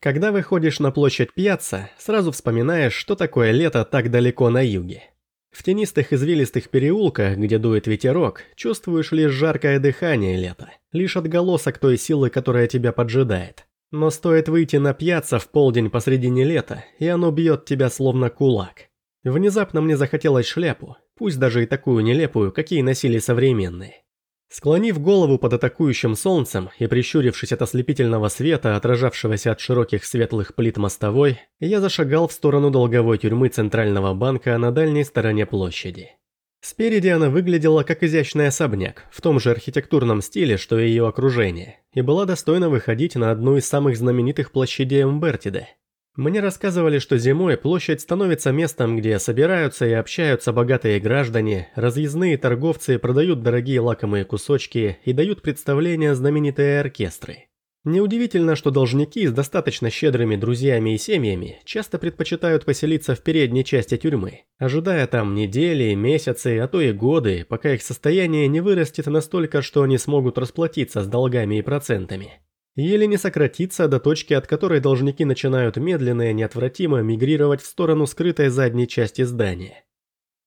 Когда выходишь на площадь Пьяцца, сразу вспоминаешь, что такое лето так далеко на юге. В тенистых извилистых переулках, где дует ветерок, чувствуешь лишь жаркое дыхание лета, лишь отголосок той силы, которая тебя поджидает. Но стоит выйти на пьяца в полдень посредине лета, и оно бьет тебя словно кулак. Внезапно мне захотелось шляпу, пусть даже и такую нелепую, какие носили современные. Склонив голову под атакующим солнцем и прищурившись от ослепительного света, отражавшегося от широких светлых плит мостовой, я зашагал в сторону долговой тюрьмы Центрального банка на дальней стороне площади. Спереди она выглядела как изящный особняк, в том же архитектурном стиле, что и ее окружение, и была достойна выходить на одну из самых знаменитых площадей Умбертиде – мне рассказывали, что зимой площадь становится местом, где собираются и общаются богатые граждане, разъездные торговцы продают дорогие лакомые кусочки и дают представления знаменитые оркестры. Неудивительно, что должники с достаточно щедрыми друзьями и семьями часто предпочитают поселиться в передней части тюрьмы, ожидая там недели, месяцы, а то и годы, пока их состояние не вырастет настолько, что они смогут расплатиться с долгами и процентами или не сократиться до точки, от которой должники начинают медленно и неотвратимо мигрировать в сторону скрытой задней части здания.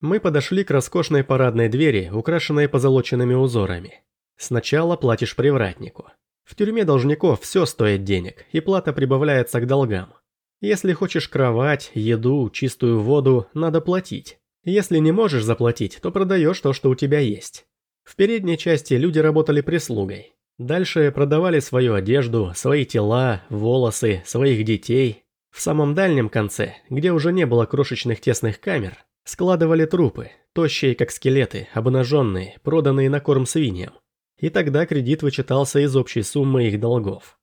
Мы подошли к роскошной парадной двери, украшенной позолоченными узорами. Сначала платишь привратнику. В тюрьме должников все стоит денег, и плата прибавляется к долгам. Если хочешь кровать, еду, чистую воду, надо платить. Если не можешь заплатить, то продаешь то, что у тебя есть. В передней части люди работали прислугой. Дальше продавали свою одежду, свои тела, волосы, своих детей. В самом дальнем конце, где уже не было крошечных тесных камер, складывали трупы, тощие как скелеты, обнаженные, проданные на корм свиньям. И тогда кредит вычитался из общей суммы их долгов.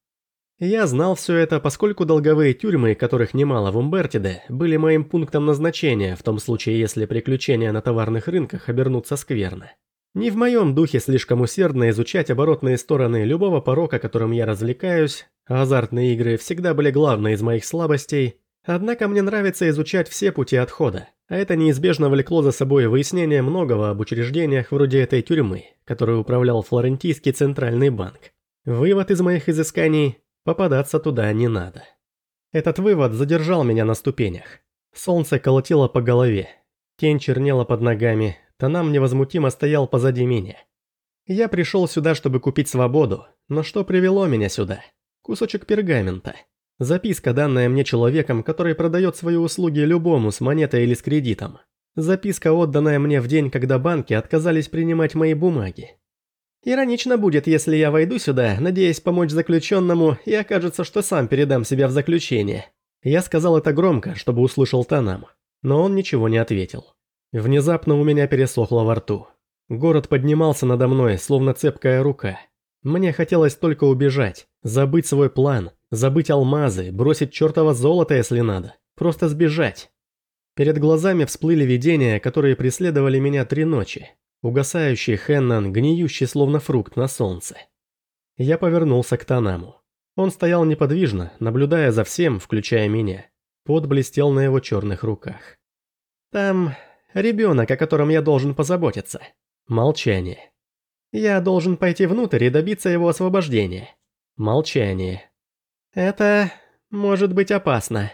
Я знал все это, поскольку долговые тюрьмы, которых немало в Умбертиде, были моим пунктом назначения в том случае, если приключения на товарных рынках обернутся скверно. Не в моем духе слишком усердно изучать оборотные стороны любого порока, которым я развлекаюсь, азартные игры всегда были главной из моих слабостей, однако мне нравится изучать все пути отхода, а это неизбежно влекло за собой выяснение многого об учреждениях вроде этой тюрьмы, которую управлял Флорентийский центральный банк. Вывод из моих изысканий – попадаться туда не надо. Этот вывод задержал меня на ступенях. Солнце колотило по голове, тень чернела под ногами, Танам невозмутимо стоял позади меня. Я пришел сюда, чтобы купить свободу, но что привело меня сюда? Кусочек пергамента. Записка, данная мне человеком, который продает свои услуги любому с монетой или с кредитом. Записка, отданная мне в день, когда банки отказались принимать мои бумаги. Иронично будет, если я войду сюда, надеясь помочь заключенному, и окажется, что сам передам себя в заключение. Я сказал это громко, чтобы услышал Танам, но он ничего не ответил. Внезапно у меня пересохло во рту. Город поднимался надо мной, словно цепкая рука. Мне хотелось только убежать, забыть свой план, забыть алмазы, бросить чертово золото, если надо. Просто сбежать. Перед глазами всплыли видения, которые преследовали меня три ночи. Угасающий Хеннан, гниющий словно фрукт на солнце. Я повернулся к Танаму. Он стоял неподвижно, наблюдая за всем, включая меня. Пот блестел на его черных руках. «Там Ребенок, о котором я должен позаботиться. Молчание. Я должен пойти внутрь и добиться его освобождения. Молчание. Это может быть опасно.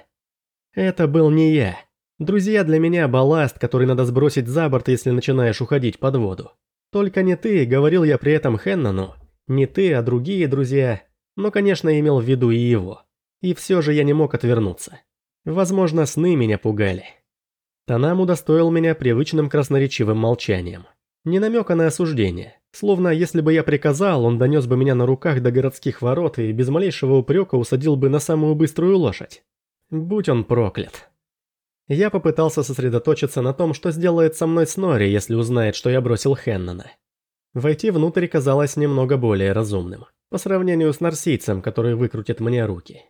Это был не я. Друзья для меня балласт, который надо сбросить за борт, если начинаешь уходить под воду. Только не ты, говорил я при этом Хеннону. Не ты, а другие друзья. Но, конечно, имел в виду и его. И все же я не мог отвернуться. Возможно, сны меня пугали. Танам удостоил меня привычным красноречивым молчанием. Не намека на осуждение. Словно, если бы я приказал, он донес бы меня на руках до городских ворот и без малейшего упрека усадил бы на самую быструю лошадь. Будь он проклят. Я попытался сосредоточиться на том, что сделает со мной Снори, если узнает, что я бросил Хеннона. Войти внутрь казалось немного более разумным, по сравнению с нарсийцем, который выкрутит мне руки.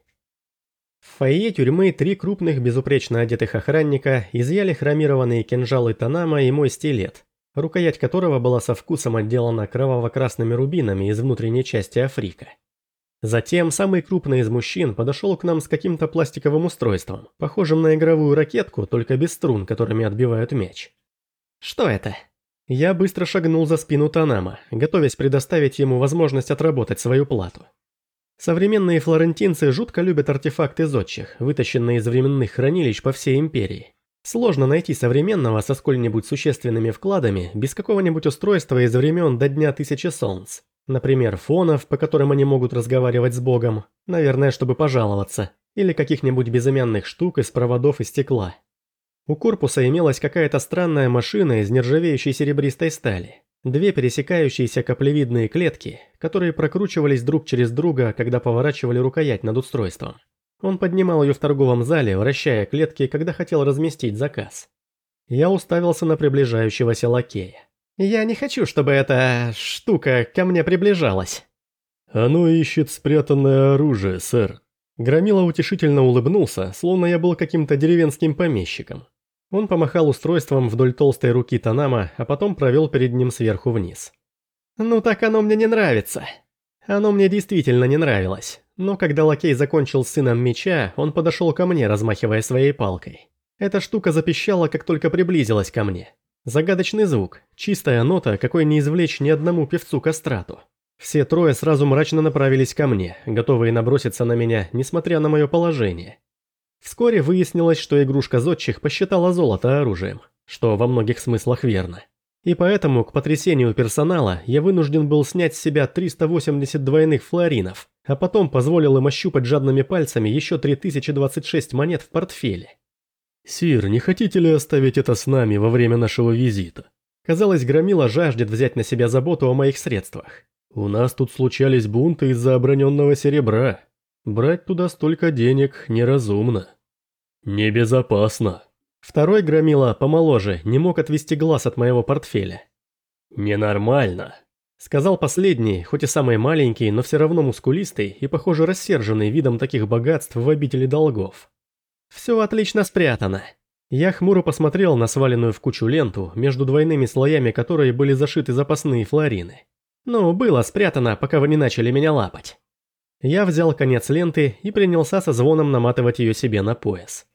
Фойе тюрьмы три крупных безупречно одетых охранника изъяли хромированные кинжалы Танама и мой стилет, рукоять которого была со вкусом отделана кроваво-красными рубинами из внутренней части Африка. Затем самый крупный из мужчин подошел к нам с каким-то пластиковым устройством, похожим на игровую ракетку, только без струн, которыми отбивают мяч. «Что это?» Я быстро шагнул за спину Танама, готовясь предоставить ему возможность отработать свою плату. Современные флорентинцы жутко любят артефакты зодчих, вытащенные из временных хранилищ по всей империи. Сложно найти современного со сколь-нибудь существенными вкладами без какого-нибудь устройства из времен до Дня Тысячи Солнц. Например, фонов, по которым они могут разговаривать с Богом, наверное, чтобы пожаловаться, или каких-нибудь безымянных штук из проводов и стекла. У корпуса имелась какая-то странная машина из нержавеющей серебристой стали. Две пересекающиеся каплевидные клетки, которые прокручивались друг через друга, когда поворачивали рукоять над устройством. Он поднимал ее в торговом зале, вращая клетки, когда хотел разместить заказ. Я уставился на приближающегося лакея. «Я не хочу, чтобы эта штука ко мне приближалась». «Оно ищет спрятанное оружие, сэр». Громила утешительно улыбнулся, словно я был каким-то деревенским помещиком. Он помахал устройством вдоль толстой руки Танама, а потом провел перед ним сверху вниз. «Ну так оно мне не нравится». Оно мне действительно не нравилось. Но когда лакей закончил с сыном меча, он подошел ко мне, размахивая своей палкой. Эта штука запищала, как только приблизилась ко мне. Загадочный звук, чистая нота, какой не извлечь ни одному певцу-кастрату. Все трое сразу мрачно направились ко мне, готовые наброситься на меня, несмотря на мое положение. Вскоре выяснилось, что игрушка зодчих посчитала золото оружием, что во многих смыслах верно. И поэтому, к потрясению персонала, я вынужден был снять с себя 380 двойных флоринов, а потом позволил им ощупать жадными пальцами еще 3026 монет в портфеле. «Сир, не хотите ли оставить это с нами во время нашего визита?» Казалось, Громила жаждет взять на себя заботу о моих средствах. «У нас тут случались бунты из-за оброненного серебра. Брать туда столько денег неразумно». «Небезопасно». Второй Громила, помоложе, не мог отвести глаз от моего портфеля. «Ненормально», Сказал последний, хоть и самый маленький, но все равно мускулистый и, похоже, рассерженный видом таких богатств в обители долгов. Все отлично спрятано. Я хмуро посмотрел на сваленную в кучу ленту, между двойными слоями которой были зашиты запасные флорины. Ну, было спрятано, пока вы не начали меня лапать. Я взял конец ленты и принялся со звоном наматывать ее себе на пояс.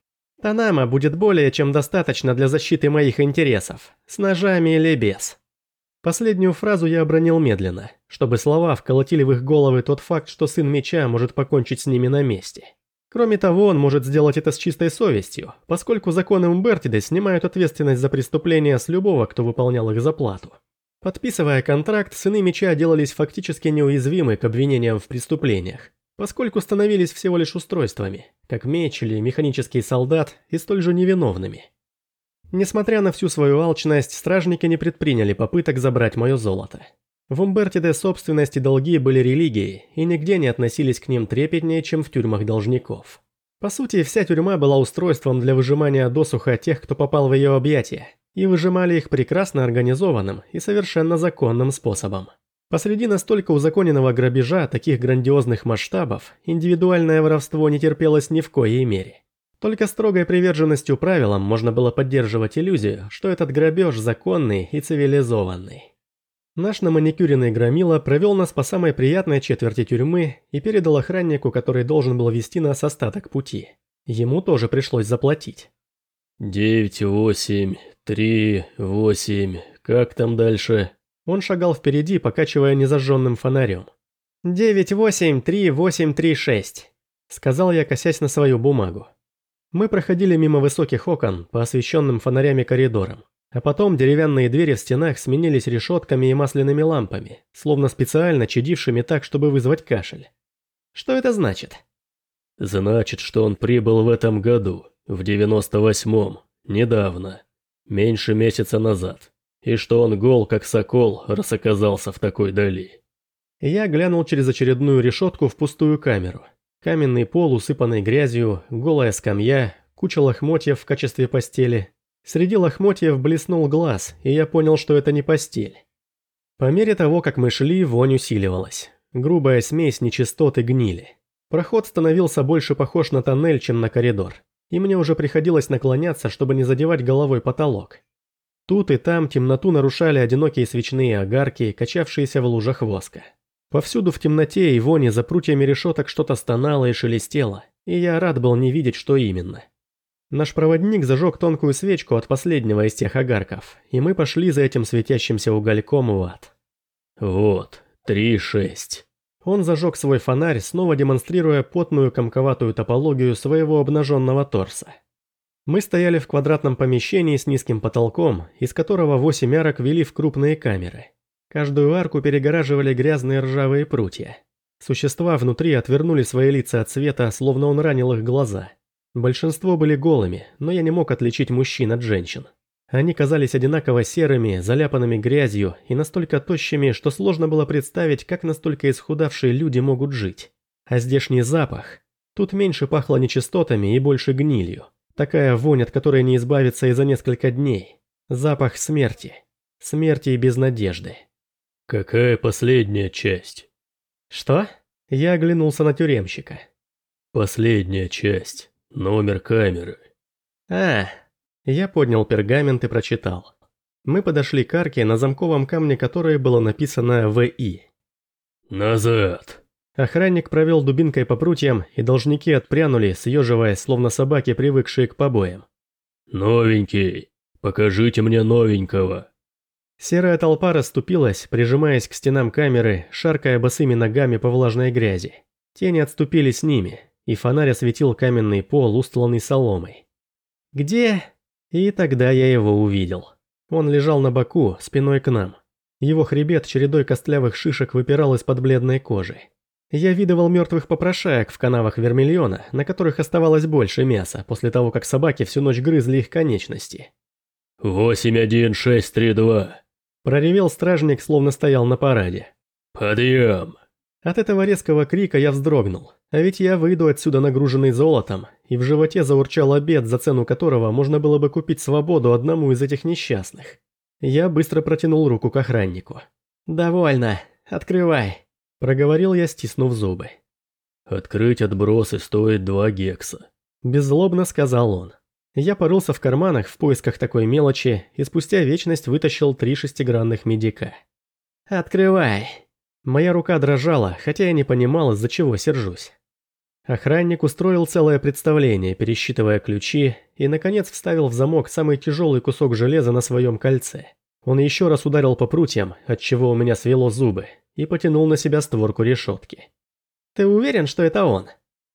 Танама будет более чем достаточно для защиты моих интересов, с ножами или без. Последнюю фразу я обронил медленно, чтобы слова вколотили в их головы тот факт, что сын меча может покончить с ними на месте. Кроме того, он может сделать это с чистой совестью, поскольку законы Умбертиды снимают ответственность за преступления с любого, кто выполнял их за плату. Подписывая контракт, сыны меча делались фактически неуязвимы к обвинениям в преступлениях, поскольку становились всего лишь устройствами, как меч или механический солдат, и столь же невиновными. Несмотря на всю свою алчность, стражники не предприняли попыток забрать мое золото. В Умбертиде собственность и долги были религией, и нигде не относились к ним трепетнее, чем в тюрьмах должников. По сути, вся тюрьма была устройством для выжимания досуха тех, кто попал в ее объятия, и выжимали их прекрасно организованным и совершенно законным способом. Посреди настолько узаконенного грабежа таких грандиозных масштабов, индивидуальное воровство не терпелось ни в коей мере. Только строгой приверженностью правилам можно было поддерживать иллюзию, что этот грабеж законный и цивилизованный. Наш наманикюренный громила провел нас по самой приятной четверти тюрьмы и передал охраннику, который должен был вести нас остаток пути. Ему тоже пришлось заплатить. «Девять, восемь, три, восемь, как там дальше?» Он шагал впереди, покачивая незажженным фонарем. «Девять, восемь, три, восемь, три, шесть», — сказал я, косясь на свою бумагу. Мы проходили мимо высоких окон по освещенным фонарями коридорам, а потом деревянные двери в стенах сменились решетками и масляными лампами, словно специально чадившими так, чтобы вызвать кашель. Что это значит? Значит, что он прибыл в этом году, в 98-м, недавно, меньше месяца назад, и что он гол, как сокол, раз оказался в такой дали. Я глянул через очередную решетку в пустую камеру. Каменный пол, усыпанный грязью, голая скамья, куча лохмотьев в качестве постели. Среди лохмотьев блеснул глаз, и я понял, что это не постель. По мере того, как мы шли, вонь усиливалась. Грубая смесь нечистот и гнили. Проход становился больше похож на тоннель, чем на коридор. И мне уже приходилось наклоняться, чтобы не задевать головой потолок. Тут и там темноту нарушали одинокие свечные огарки, качавшиеся в лужах воска. Повсюду в темноте и воне за прутьями решеток что-то стонало и шелестело, и я рад был не видеть, что именно. Наш проводник зажег тонкую свечку от последнего из тех огарков, и мы пошли за этим светящимся угольком в ад. «Вот, три шесть. Он зажег свой фонарь, снова демонстрируя потную комковатую топологию своего обнаженного торса. Мы стояли в квадратном помещении с низким потолком, из которого восемь арок вели в крупные камеры. Каждую арку перегораживали грязные ржавые прутья. Существа внутри отвернули свои лица от света, словно он ранил их глаза. Большинство были голыми, но я не мог отличить мужчин от женщин. Они казались одинаково серыми, заляпанными грязью и настолько тощими, что сложно было представить, как настолько исхудавшие люди могут жить. А здешний запах... Тут меньше пахло нечистотами и больше гнилью. Такая вонь, от которой не избавиться и за несколько дней. Запах смерти. Смерти и без надежды. «Какая последняя часть?» «Что?» Я оглянулся на тюремщика. «Последняя часть. Номер камеры». «А...» Я поднял пергамент и прочитал. Мы подошли к арке, на замковом камне которой было написано «ВИ». «Назад!» Охранник провел дубинкой по прутьям, и должники отпрянули, съеживаясь, словно собаки, привыкшие к побоям. «Новенький! Покажите мне новенького!» Серая толпа расступилась, прижимаясь к стенам камеры, шаркая босыми ногами по влажной грязи. Тени отступили с ними, и фонарь осветил каменный пол, устланный соломой. «Где?» И тогда я его увидел. Он лежал на боку, спиной к нам. Его хребет чередой костлявых шишек выпирал из-под бледной кожи. Я видывал мертвых попрошаек в канавах Вермильона, на которых оставалось больше мяса, после того, как собаки всю ночь грызли их конечности. «Восемь один шесть три два», – проревел стражник, словно стоял на параде. «Подъем!» От этого резкого крика я вздрогнул, а ведь я выйду отсюда нагруженный золотом, и в животе заурчал обед, за цену которого можно было бы купить свободу одному из этих несчастных. Я быстро протянул руку к охраннику. «Довольно, открывай». Проговорил я, стиснув зубы. «Открыть отбросы стоит два гекса», – беззлобно сказал он. Я порылся в карманах в поисках такой мелочи и спустя вечность вытащил три шестигранных медика. «Открывай!» Моя рука дрожала, хотя я не понимал, из-за чего сержусь. Охранник устроил целое представление, пересчитывая ключи, и, наконец, вставил в замок самый тяжелый кусок железа на своем кольце. Он еще раз ударил по прутьям, отчего у меня свело зубы, и потянул на себя створку решетки. «Ты уверен, что это он?»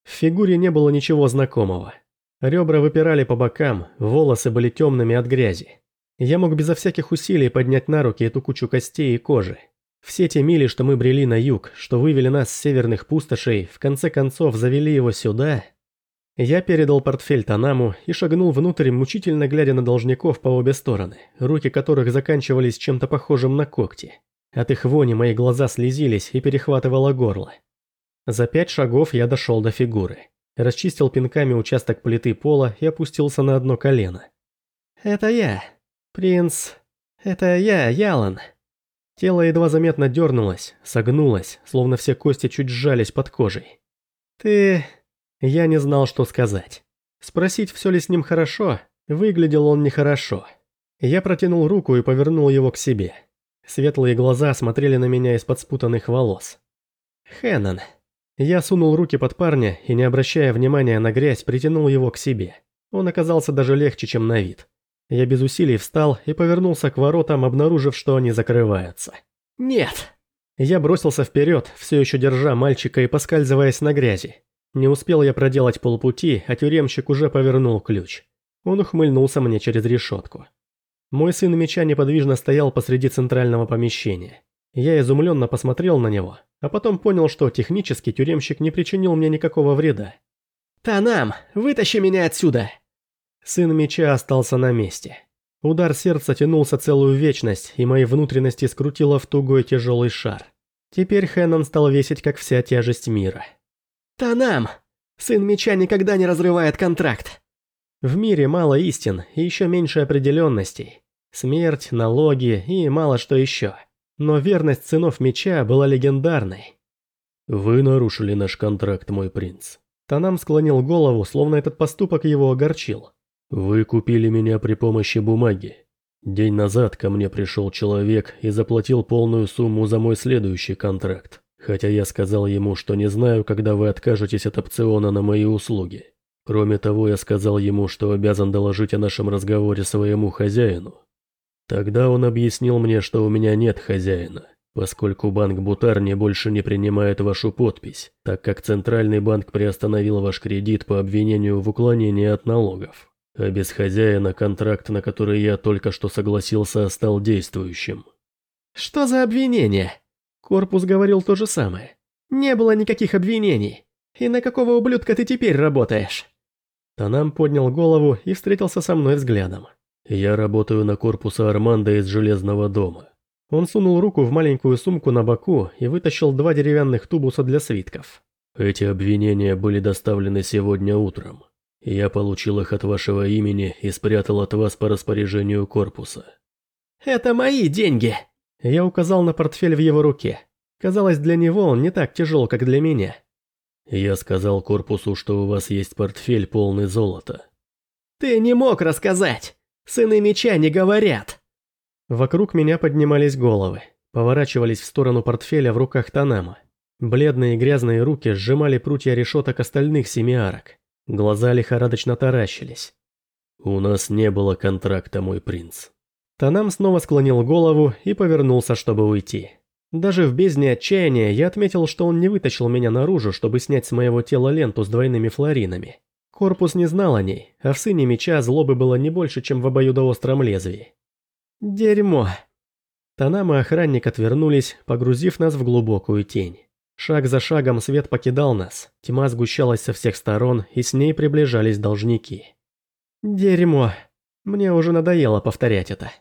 В фигуре не было ничего знакомого. Ребра выпирали по бокам, волосы были темными от грязи. Я мог безо всяких усилий поднять на руки эту кучу костей и кожи. Все те мили, что мы брели на юг, что вывели нас с северных пустошей, в конце концов завели его сюда. Я передал портфель Танаму и шагнул внутрь, мучительно глядя на должников по обе стороны, руки которых заканчивались чем-то похожим на когти. От их вони мои глаза слезились и перехватывало горло. За пять шагов я дошел до фигуры. Расчистил пинками участок плиты пола и опустился на одно колено. «Это я, принц... Это я, Ялан». Тело едва заметно дернулось, согнулось, словно все кости чуть сжались под кожей. «Ты...» Я не знал, что сказать. Спросить, все ли с ним хорошо, выглядел он нехорошо. Я протянул руку и повернул его к себе. Светлые глаза смотрели на меня из-под спутанных волос. «Хэннон». Я сунул руки под парня и, не обращая внимания на грязь, притянул его к себе. Он оказался даже легче, чем на вид. Я без усилий встал и повернулся к воротам, обнаружив, что они закрываются. «Нет!» Я бросился вперед, все еще держа мальчика и поскальзываясь на грязи. Не успел я проделать полпути, а тюремщик уже повернул ключ. Он ухмыльнулся мне через решетку. Мой сын меча неподвижно стоял посреди центрального помещения. Я изумленно посмотрел на него, а потом понял, что технически тюремщик не причинил мне никакого вреда. «Танам, вытащи меня отсюда!» Сын меча остался на месте. Удар сердца тянулся целую вечность, и мои внутренности скрутило в тугой тяжелый шар. Теперь Хэннон стал весить, как вся тяжесть мира. «Танам! Сын меча никогда не разрывает контракт!» В мире мало истин и еще меньше определенностей. Смерть, налоги и мало что еще. Но верность сынов меча была легендарной. «Вы нарушили наш контракт, мой принц». Танам склонил голову, словно этот поступок его огорчил. «Вы купили меня при помощи бумаги. День назад ко мне пришел человек и заплатил полную сумму за мой следующий контракт, хотя я сказал ему, что не знаю, когда вы откажетесь от опциона на мои услуги. Кроме того, я сказал ему, что обязан доложить о нашем разговоре своему хозяину. Тогда он объяснил мне, что у меня нет хозяина. поскольку банк Бутарни больше не принимает вашу подпись, так как Центральный банк приостановил ваш кредит по обвинению в уклонении от налогов. А без хозяина контракт, на который я только что согласился, стал действующим. Что за обвинение? Корпус говорил то же самое. Не было никаких обвинений. И на какого ублюдка ты теперь работаешь? Танам поднял голову и встретился со мной взглядом. Я работаю на корпуса Арманда из Железного дома. Он сунул руку в маленькую сумку на боку и вытащил два деревянных тубуса для свитков. Эти обвинения были доставлены сегодня утром. Я получил их от вашего имени и спрятал от вас по распоряжению корпуса. «Это мои деньги!» Я указал на портфель в его руке. Казалось, для него он не так тяжел, как для меня. Я сказал корпусу, что у вас есть портфель полный золота. «Ты не мог рассказать! Сыны меча не говорят!» Вокруг меня поднимались головы, поворачивались в сторону портфеля в руках Танама. Бледные грязные руки сжимали прутья решеток остальных семи арок. Глаза лихорадочно таращились. «У нас не было контракта, мой принц». Танам снова склонил голову и повернулся, чтобы уйти. Даже в бездне отчаяния я отметил, что он не вытащил меня наружу, чтобы снять с моего тела ленту с двойными флоринами. Корпус не знал о ней, а в сыне меча злобы было не больше, чем в обоюдоостром лезвии. Дерьмо. Танам и охранник отвернулись, погрузив нас в глубокую тень. Шаг за шагом свет покидал нас, тьма сгущалась со всех сторон, и с ней приближались должники. Дерьмо. Мне уже надоело повторять это.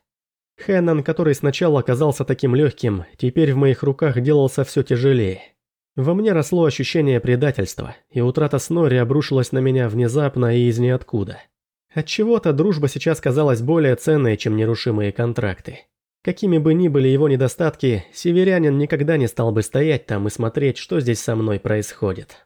Хэннон, который сначала оказался таким легким, теперь в моих руках делался все тяжелее. Во мне росло ощущение предательства, и утрата Снори обрушилась на меня внезапно и из ниоткуда. Отчего-то дружба сейчас казалась более ценной, чем нерушимые контракты. Какими бы ни были его недостатки, северянин никогда не стал бы стоять там и смотреть, что здесь со мной происходит.